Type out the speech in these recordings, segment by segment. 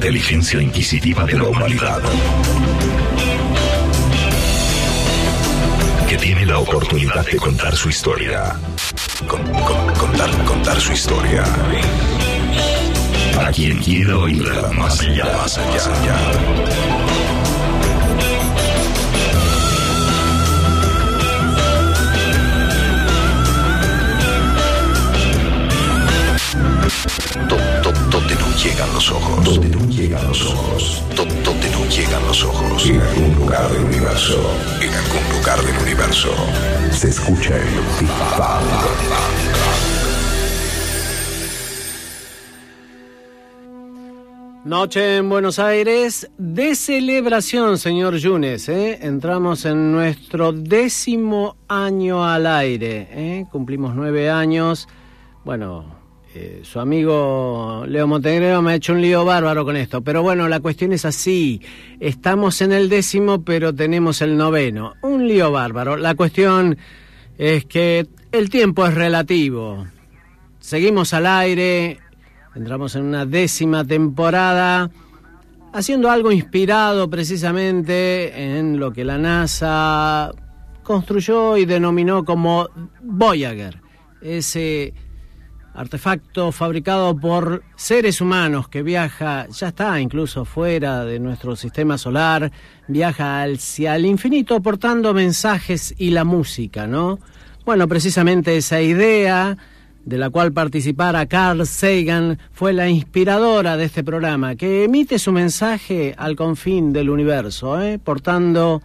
inteligencia inquisitiva de la humanidad. Que tiene la oportunidad de contar su historia. contar, su historia. Para quien quiera oírla más allá, más allá. Llegan los ojos. Donde no llegan los ojos. Donde no llegan los ojos. En algún lugar del universo. En algún lugar del universo. Se escucha el Big Noche en Buenos Aires de celebración, señor Yunes. ¿eh? Entramos en nuestro décimo año al aire. ¿eh? Cumplimos nueve años. Bueno, eh, su amigo Leo Montenegro me ha hecho un lío bárbaro con esto, pero bueno, la cuestión es así. Estamos en el décimo, pero tenemos el noveno. Un lío bárbaro. La cuestión es que el tiempo es relativo. Seguimos al aire, entramos en una décima temporada, haciendo algo inspirado precisamente en lo que la NASA construyó y denominó como Voyager. Ese artefacto fabricado por seres humanos que viaja, ya está incluso fuera de nuestro sistema solar, viaja hacia el infinito portando mensajes y la música, ¿no? Bueno, precisamente esa idea de la cual participara Carl Sagan fue la inspiradora de este programa, que emite su mensaje al confín del universo, ¿eh? portando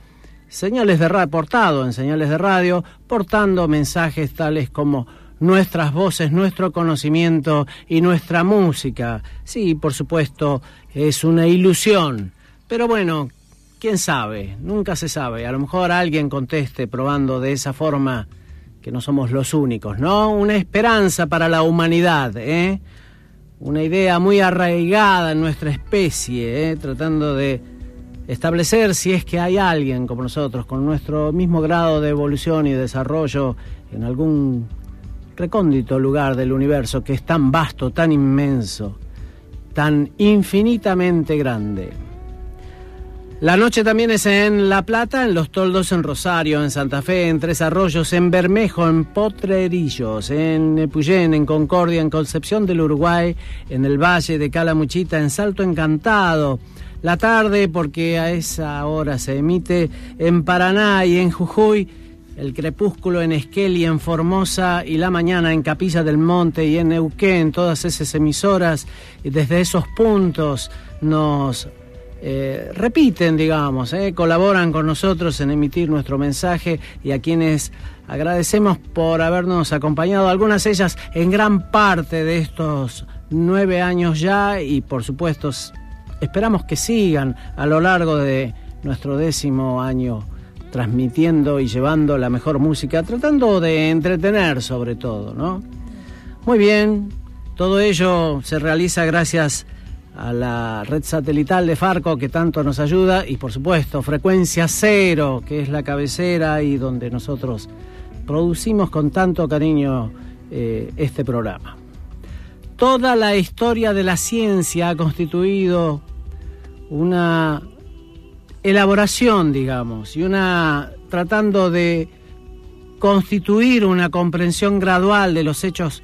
señales de radio, portado en señales de radio, portando mensajes tales como nuestras voces, nuestro conocimiento y nuestra música. Sí, por supuesto, es una ilusión. Pero bueno, quién sabe, nunca se sabe. A lo mejor alguien conteste probando de esa forma que no somos los únicos, ¿no? Una esperanza para la humanidad, ¿eh? Una idea muy arraigada en nuestra especie, ¿eh? tratando de establecer si es que hay alguien como nosotros, con nuestro mismo grado de evolución y desarrollo en algún recóndito lugar del universo que es tan vasto, tan inmenso, tan infinitamente grande. La noche también es en La Plata, en Los Toldos, en Rosario, en Santa Fe, en Tres Arroyos, en Bermejo, en Potrerillos, en Epuyén, en Concordia, en Concepción del Uruguay, en el Valle de Calamuchita, en Salto Encantado. La tarde, porque a esa hora se emite en Paraná y en Jujuy el crepúsculo en Esquel y en Formosa y la mañana en Capilla del Monte y en Neuquén, todas esas emisoras, y desde esos puntos nos eh, repiten, digamos, eh, colaboran con nosotros en emitir nuestro mensaje y a quienes agradecemos por habernos acompañado, algunas de ellas en gran parte de estos nueve años ya y por supuesto esperamos que sigan a lo largo de nuestro décimo año transmitiendo y llevando la mejor música, tratando de entretener sobre todo, ¿no? Muy bien, todo ello se realiza gracias a la red satelital de Farco que tanto nos ayuda y por supuesto Frecuencia Cero, que es la cabecera y donde nosotros producimos con tanto cariño eh, este programa. Toda la historia de la ciencia ha constituido una elaboración, digamos, y una tratando de constituir una comprensión gradual de los hechos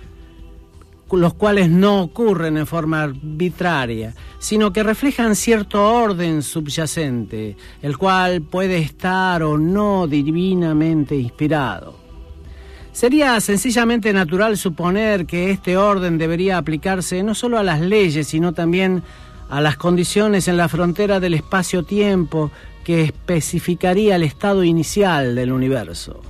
los cuales no ocurren en forma arbitraria, sino que reflejan cierto orden subyacente, el cual puede estar o no divinamente inspirado. Sería sencillamente natural suponer que este orden debería aplicarse no solo a las leyes, sino también a las condiciones en la frontera del espacio-tiempo que especificaría el estado inicial del universo.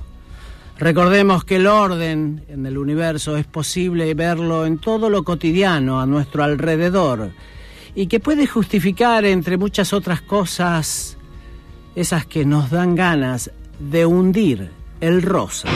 Recordemos que el orden en el universo es posible verlo en todo lo cotidiano a nuestro alrededor y que puede justificar, entre muchas otras cosas, esas que nos dan ganas de hundir el rosa.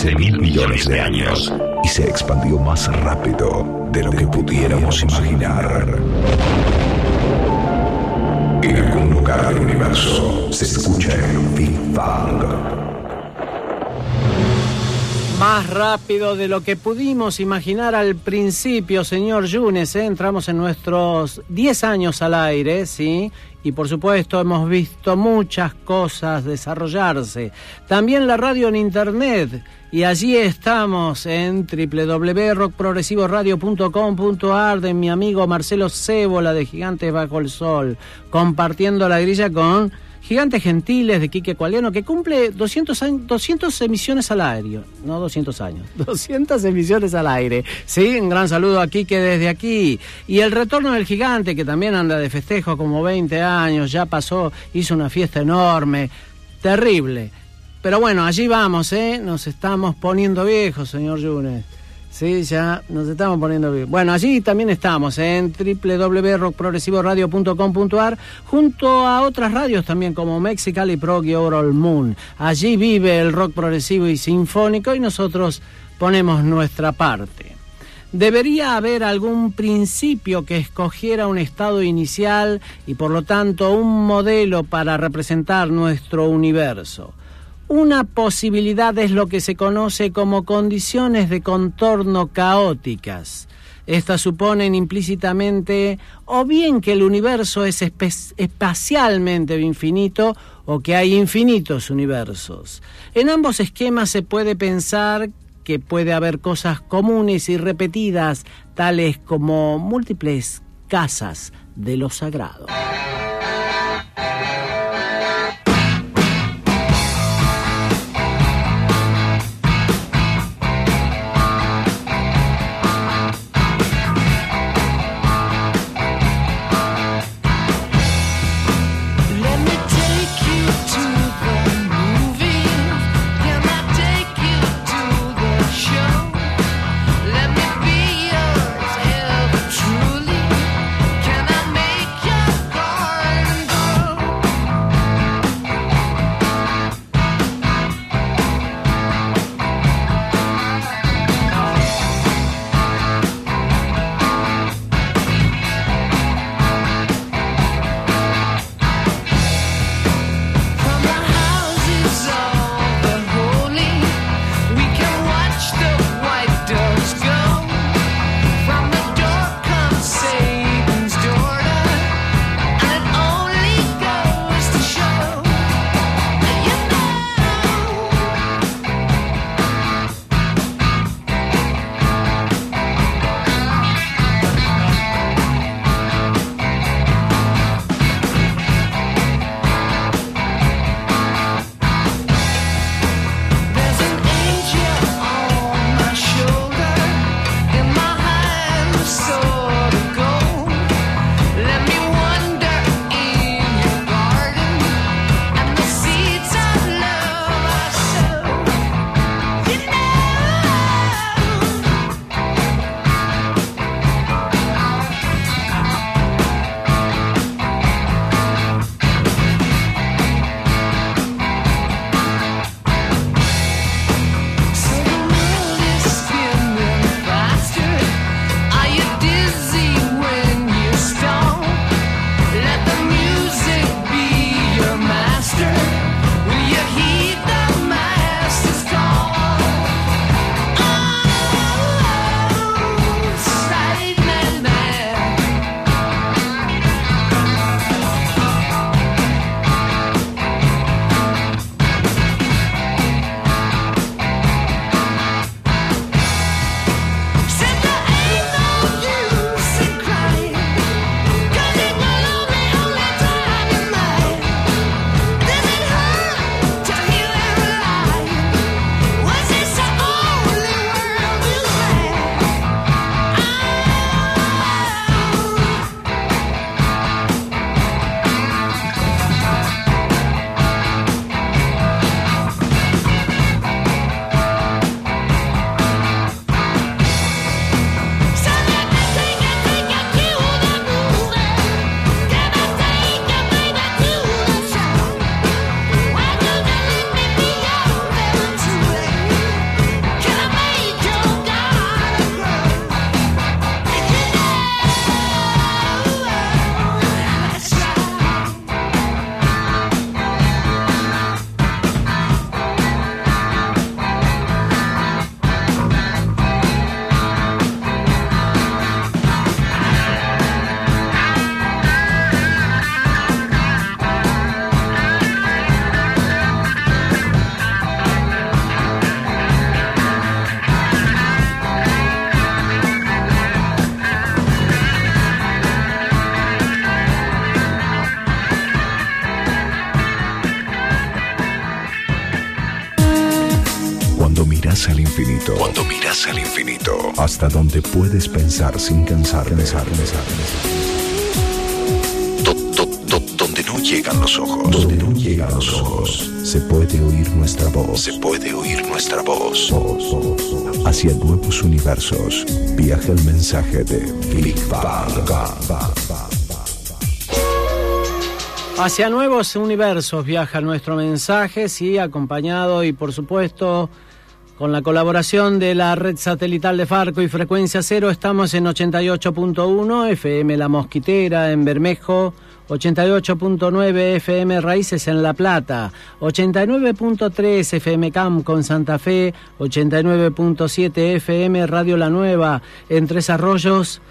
15 mil millones de años y se expandió más rápido de lo que pudiéramos imaginar. En algún lugar del universo se escucha el Big Bang. Más rápido de lo que pudimos imaginar al principio, señor Yunes. ¿eh? Entramos en nuestros 10 años al aire, ¿sí? Y por supuesto hemos visto muchas cosas desarrollarse. También la radio en internet. Y allí estamos en www.rockprogresivoradio.com.ar de mi amigo Marcelo Cébola de Gigantes Bajo el Sol, compartiendo la grilla con Gigantes Gentiles de Quique Cualiano, que cumple 200, 200 emisiones al aire. No 200 años, 200 emisiones al aire. Sí, un gran saludo a Quique desde aquí. Y el retorno del Gigante, que también anda de festejo como 20 años, ya pasó, hizo una fiesta enorme. Terrible. Pero bueno, allí vamos, ¿eh? Nos estamos poniendo viejos, señor Yunes. Sí, ya nos estamos poniendo bien. Bueno, allí también estamos en www.rockprogresivoradio.com.ar junto a otras radios también como Mexicali Prog y Oral Moon. Allí vive el rock progresivo y sinfónico y nosotros ponemos nuestra parte. Debería haber algún principio que escogiera un estado inicial y por lo tanto un modelo para representar nuestro universo. Una posibilidad es lo que se conoce como condiciones de contorno caóticas. Estas suponen implícitamente o bien que el universo es espacialmente infinito o que hay infinitos universos. En ambos esquemas se puede pensar que puede haber cosas comunes y repetidas, tales como múltiples casas de lo sagrado. Cuando miras al infinito, hasta donde puedes pensar sin cansar, pensar, pensar, donde no llegan los ojos, donde no llegan los ojos, se puede oír nuestra voz, se puede oír nuestra voz. Hacia nuevos universos viaja el mensaje de Big Bang. Hacia nuevos universos viaja nuestro mensaje, sí, acompañado y por supuesto con la colaboración de la red satelital de Farco y Frecuencia Cero, estamos en 88.1 FM La Mosquitera en Bermejo, 88.9 FM Raíces en La Plata, 89.3 FM Camp con Santa Fe, 89.7 FM Radio La Nueva en Tres Arroyos,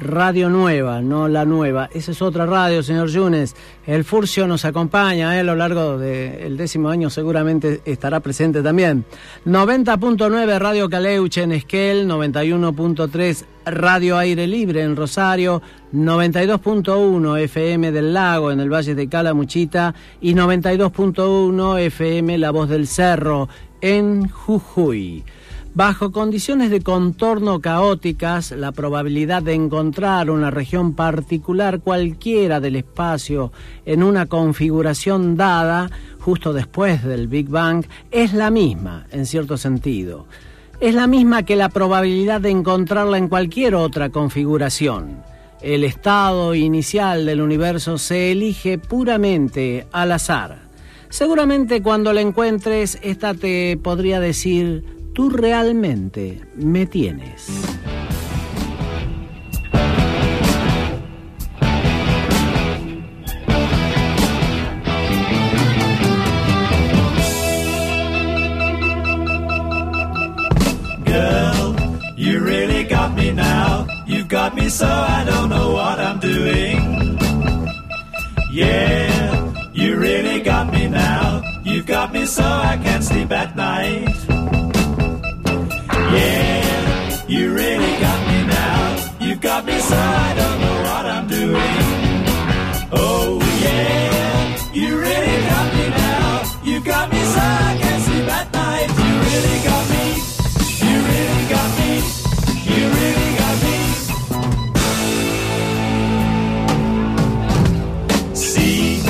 Radio Nueva, no la nueva. Esa es otra radio, señor Yunes. El Furcio nos acompaña a lo largo del décimo año, seguramente estará presente también. 90.9 Radio Caleuche en Esquel, 91.3 Radio Aire Libre en Rosario, 92.1 FM del Lago en el Valle de Calamuchita y 92.1 FM La Voz del Cerro en Jujuy. Bajo condiciones de contorno caóticas, la probabilidad de encontrar una región particular cualquiera del espacio en una configuración dada justo después del Big Bang es la misma, en cierto sentido. Es la misma que la probabilidad de encontrarla en cualquier otra configuración. El estado inicial del universo se elige puramente al azar. Seguramente cuando la encuentres, esta te podría decir tú realmente me tienes. Girl, you really got me now. You got me so I don't know what I'm doing. Yeah, you really got me now. You got me so I can't sleep at night. Yeah, you really got me now. You got me so I don't know what I'm doing. Oh yeah, you really got me now. You got me so I can't sleep at night. You really got me. You really got me. You really got me. See,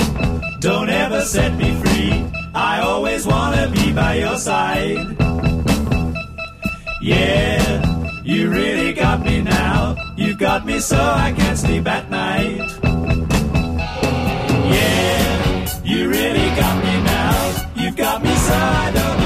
don't ever set me free. I always wanna be by your side. Yeah, you really got me now. You got me so I can't sleep at night. Yeah, you really got me now. You got me so I don't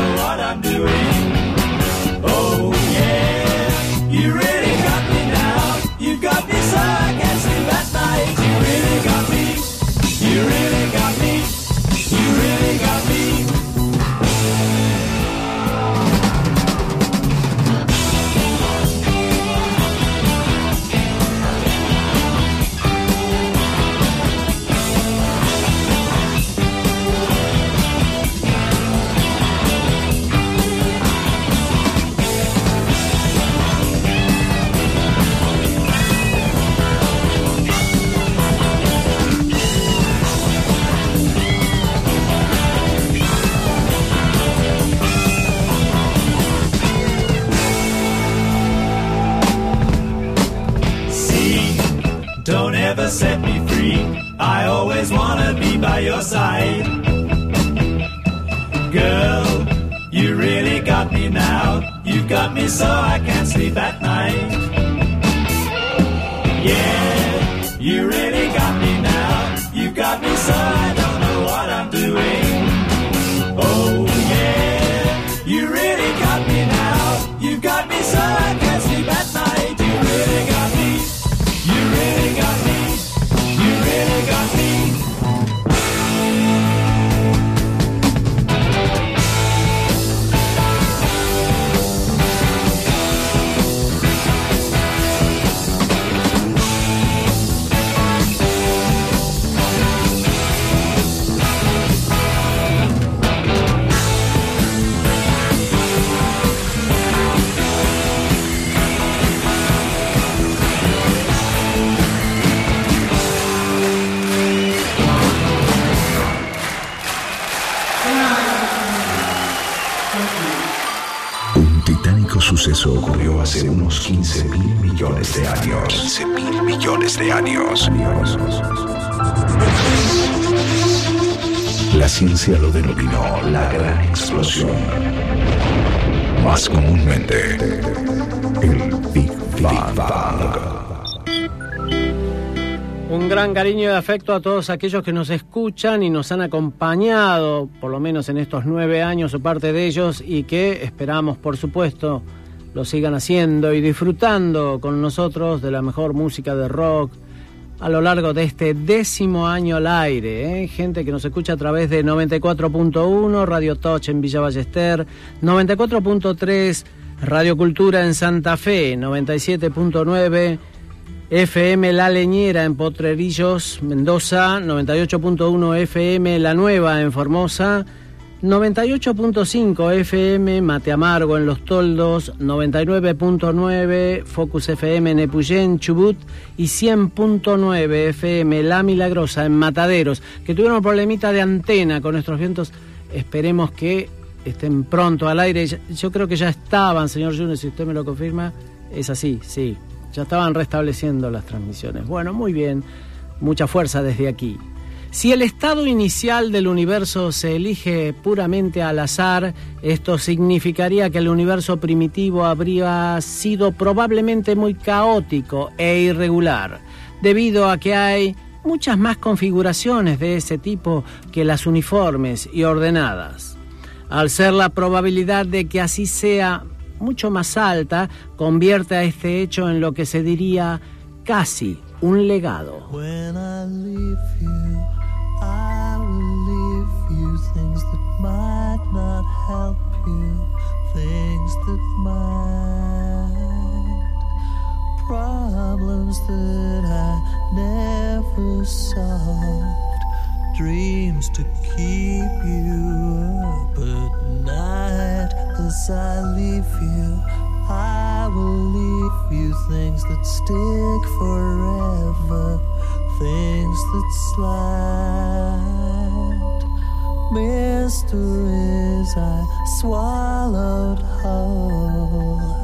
ocurrió hace unos 15 mil millones de años. 15 mil millones de años. La ciencia lo denominó la gran explosión. Más comúnmente, el Big Bang. Un gran cariño y afecto a todos aquellos que nos escuchan y nos han acompañado, por lo menos en estos nueve años o parte de ellos, y que esperamos, por supuesto, lo sigan haciendo y disfrutando con nosotros de la mejor música de rock a lo largo de este décimo año al aire. ¿eh? Gente que nos escucha a través de 94.1 Radio Touch en Villa Ballester, 94.3 Radio Cultura en Santa Fe, 97.9 FM La Leñera en Potrerillos, Mendoza, 98.1 FM La Nueva en Formosa, 98.5 FM Mate Amargo en Los Toldos, 99.9 Focus FM en Chubut y 100.9 FM La Milagrosa en Mataderos, que tuvieron un problemita de antena con nuestros vientos. Esperemos que estén pronto al aire. Yo creo que ya estaban, señor Junes, si usted me lo confirma. Es así, sí. Ya estaban restableciendo las transmisiones. Bueno, muy bien. Mucha fuerza desde aquí. Si el estado inicial del universo se elige puramente al azar, esto significaría que el universo primitivo habría sido probablemente muy caótico e irregular, debido a que hay muchas más configuraciones de ese tipo que las uniformes y ordenadas. Al ser la probabilidad de que así sea mucho más alta, convierte a este hecho en lo que se diría casi un legado. I will leave you things that might not help you, things that might, problems that I never solved, dreams to keep you up at night as I leave you. I will leave you things that stick forever, things that slide, mysteries I swallowed whole.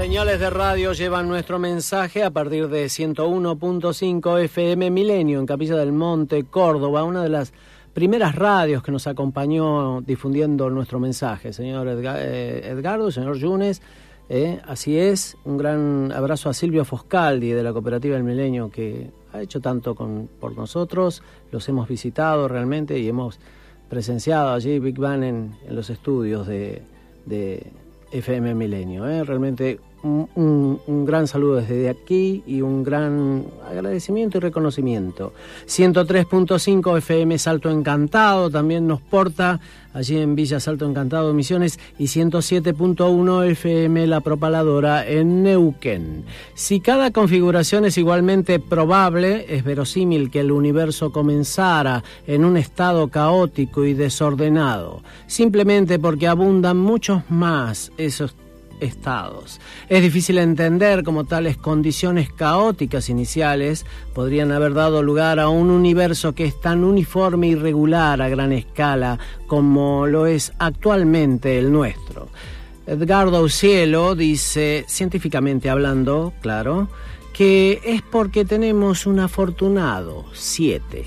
Señales de radio llevan nuestro mensaje a partir de 101.5 FM Milenio en Capilla del Monte, Córdoba, una de las primeras radios que nos acompañó difundiendo nuestro mensaje. Señor Edga- eh, Edgardo, señor Yunes, eh, así es. Un gran abrazo a Silvio Foscaldi de la Cooperativa del Milenio que ha hecho tanto con, por nosotros. Los hemos visitado realmente y hemos presenciado allí Big Bang en, los estudios de, de FM Milenio. ¿eh? Realmente un, un- gran saludo desde aquí y un gran agradecimiento y reconocimiento. 103.5 FM Salto Encantado también nos porta allí en Villa Salto Encantado Misiones y 107.1 FM La Propaladora en Neuquén. Si cada configuración es igualmente probable, es verosímil que el universo comenzara en un estado caótico y desordenado, simplemente porque abundan muchos más esos estados. Es difícil entender cómo tales condiciones caóticas iniciales podrían haber dado lugar a un universo que es tan uniforme y regular a gran escala como lo es actualmente el nuestro. Edgardo Cielo dice, científicamente hablando, claro, que es porque tenemos un afortunado 7.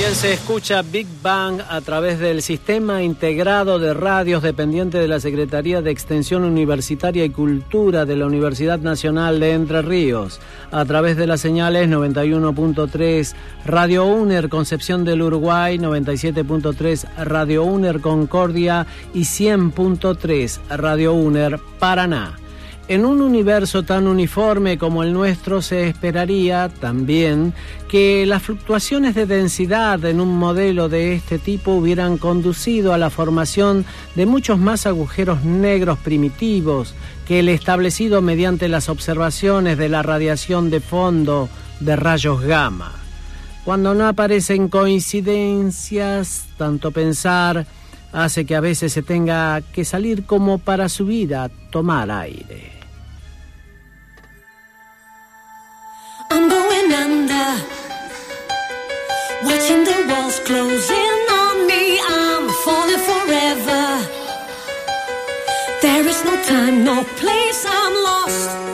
También se escucha Big Bang a través del sistema integrado de radios dependiente de la Secretaría de Extensión Universitaria y Cultura de la Universidad Nacional de Entre Ríos, a través de las señales 91.3 Radio UNER Concepción del Uruguay, 97.3 Radio UNER Concordia y 100.3 Radio UNER Paraná. En un universo tan uniforme como el nuestro se esperaría también que las fluctuaciones de densidad en un modelo de este tipo hubieran conducido a la formación de muchos más agujeros negros primitivos que el establecido mediante las observaciones de la radiación de fondo de rayos gamma. Cuando no aparecen coincidencias, tanto pensar hace que a veces se tenga que salir como para subir a tomar aire. Watching the walls closing on me. I'm falling forever. There is no time, no place. I'm lost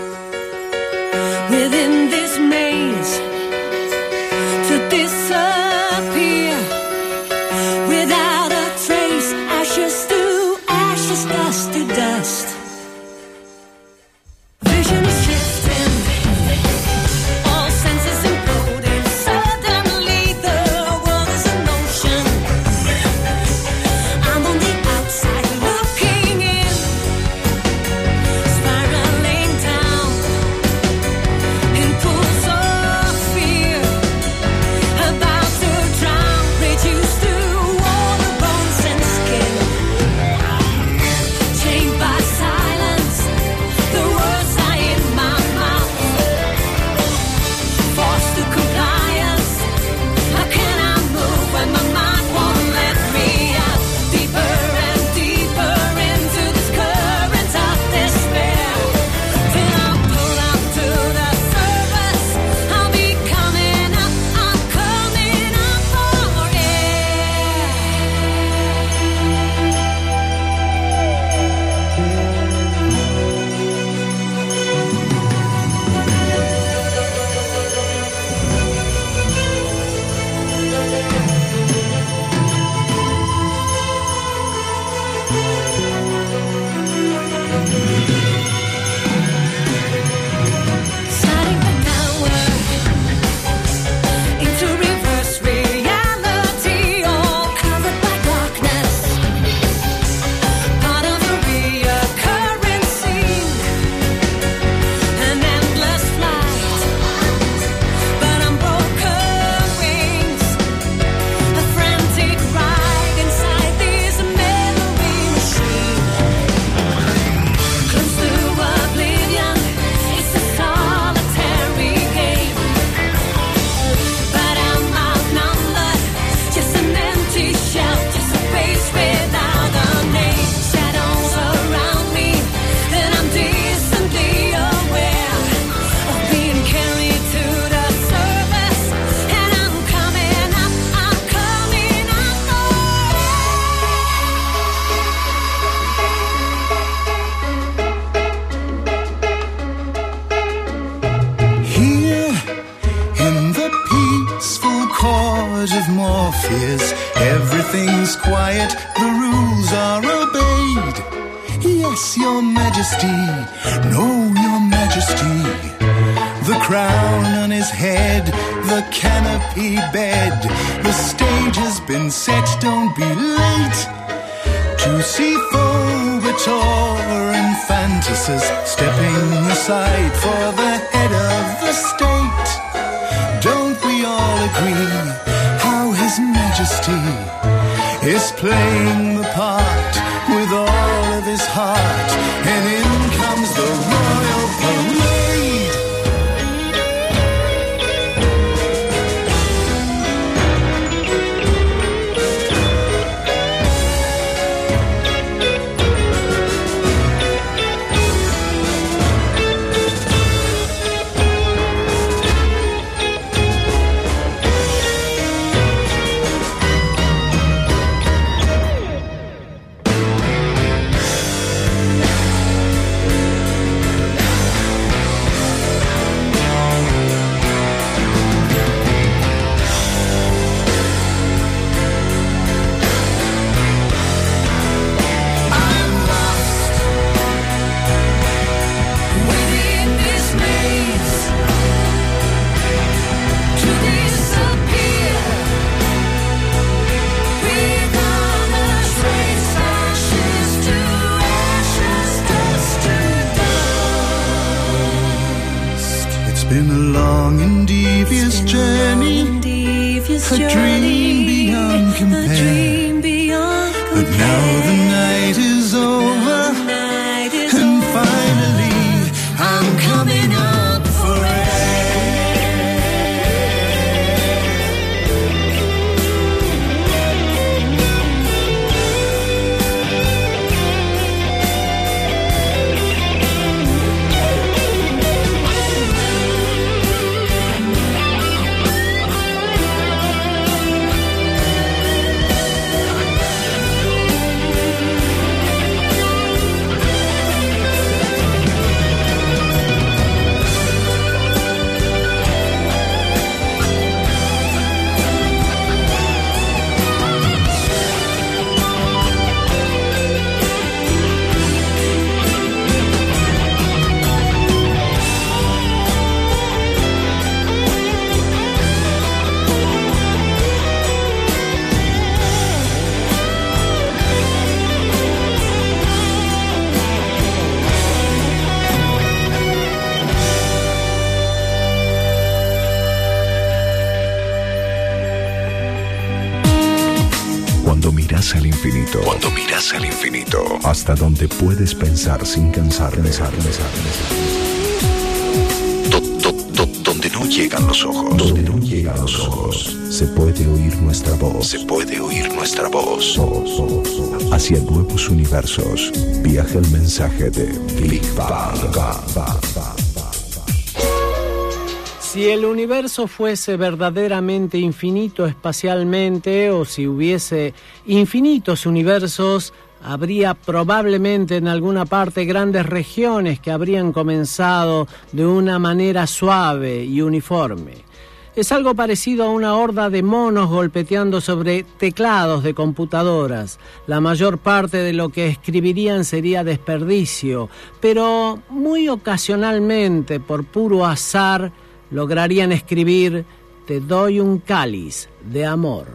court of Morpheus, everything's quiet, the rules are obeyed. Yes, your majesty, no, your majesty. The crown on his head, the canopy bed, the stage has been set, don't be late to see Fulvator and Fantasus stepping aside for the head of the state. All agree how His Majesty is playing the part with all of his heart? And been a long and devious journey. Devious A dream journey, beyond compare. A dream beyond But now the puedes pensar sin cansar. Pensar, pensar, Do- do- do- donde no llegan los ojos. Donde no llegan los ojos. Se puede oír nuestra voz. Se puede oír nuestra voz. Hacia nuevos universos. Viaja el mensaje de Big Bang. Si el universo fuese verdaderamente infinito espacialmente o si hubiese infinitos universos, habría probablemente en alguna parte grandes regiones que habrían comenzado de una manera suave y uniforme. Es algo parecido a una horda de monos golpeteando sobre teclados de computadoras. La mayor parte de lo que escribirían sería desperdicio, pero muy ocasionalmente, por puro azar, lograrían escribir Te doy un cáliz de amor.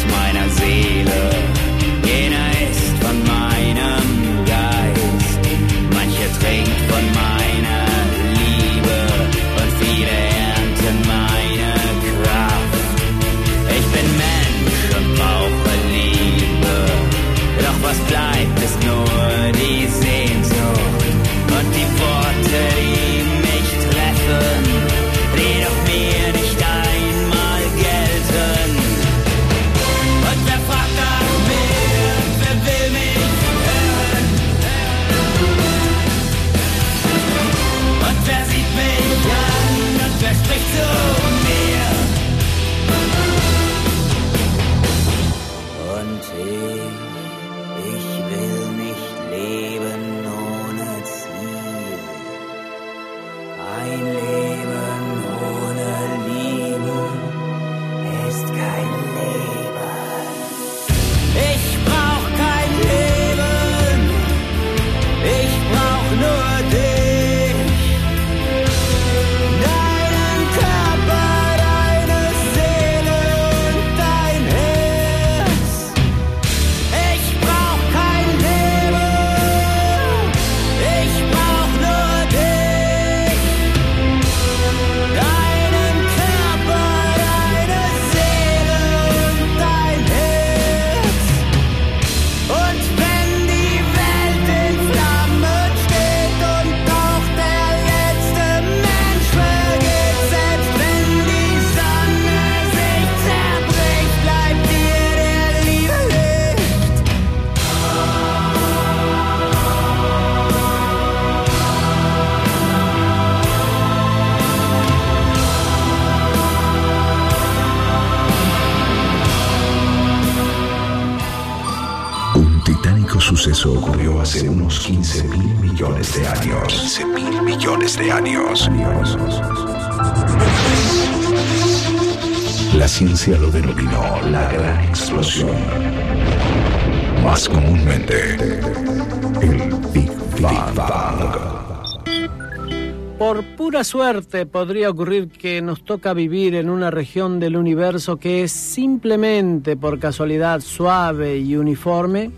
ist meine hace unos 15 mil millones de años. 15 mil millones de años. La ciencia lo denominó la gran explosión. Más comúnmente, el Big Bang. Por pura suerte podría ocurrir que nos toca vivir en una región del universo que es simplemente por casualidad suave y uniforme.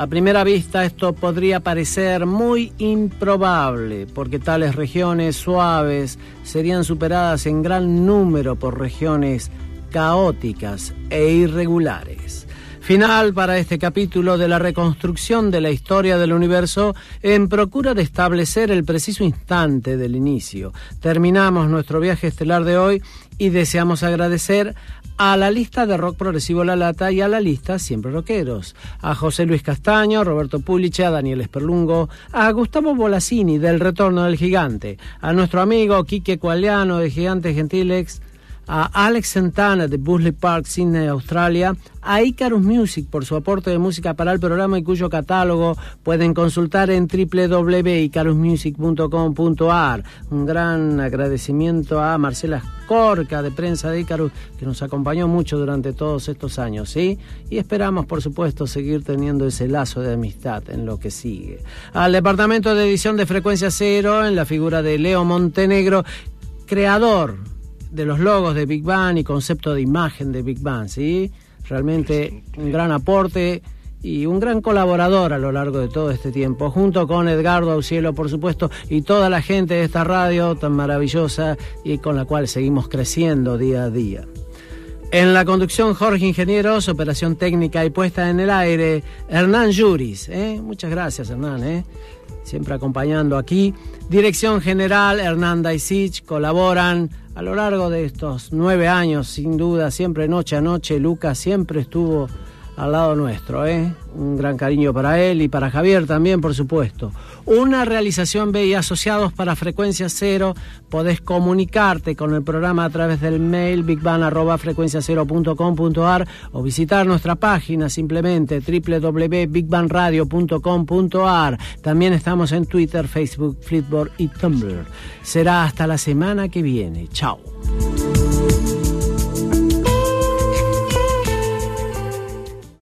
A primera vista esto podría parecer muy improbable, porque tales regiones suaves serían superadas en gran número por regiones caóticas e irregulares. Final para este capítulo de la reconstrucción de la historia del universo en procura de establecer el preciso instante del inicio. Terminamos nuestro viaje estelar de hoy y deseamos agradecer a la lista de rock progresivo La Lata y a la lista Siempre Rockeros, a José Luis Castaño, Roberto Puliche, a Daniel Esperlungo, a Gustavo Bolasini del Retorno del Gigante, a nuestro amigo Quique Cualiano de Gigantes Gentilex, a Alex Santana de Busley Park, Sydney, Australia, a Icarus Music por su aporte de música para el programa y cuyo catálogo pueden consultar en www.icarusmusic.com.ar. Un gran agradecimiento a Marcela Corca de Prensa de Icarus que nos acompañó mucho durante todos estos años, ¿sí? Y esperamos, por supuesto, seguir teniendo ese lazo de amistad en lo que sigue. Al Departamento de Edición de Frecuencia Cero, en la figura de Leo Montenegro, creador de los logos de Big Bang y concepto de imagen de Big Bang, ¿sí? Realmente un gran aporte y un gran colaborador a lo largo de todo este tiempo, junto con Edgardo Aucielo, por supuesto, y toda la gente de esta radio tan maravillosa y con la cual seguimos creciendo día a día. En la conducción, Jorge Ingenieros, operación técnica y puesta en el aire, Hernán Yuris. ¿eh? Muchas gracias, Hernán. ¿eh? Siempre acompañando aquí. Dirección general, Hernán Daisich, colaboran a lo largo de estos nueve años, sin duda, siempre noche a noche. Lucas siempre estuvo al lado nuestro, ¿eh? Un gran cariño para él y para Javier también, por supuesto. Una realización B y asociados para Frecuencia Cero. Podés comunicarte con el programa a través del mail bigban.frecuenciacero.com.ar o visitar nuestra página simplemente www.bigbanradio.com.ar. También estamos en Twitter, Facebook, Flipboard y Tumblr. Será hasta la semana que viene. Chao.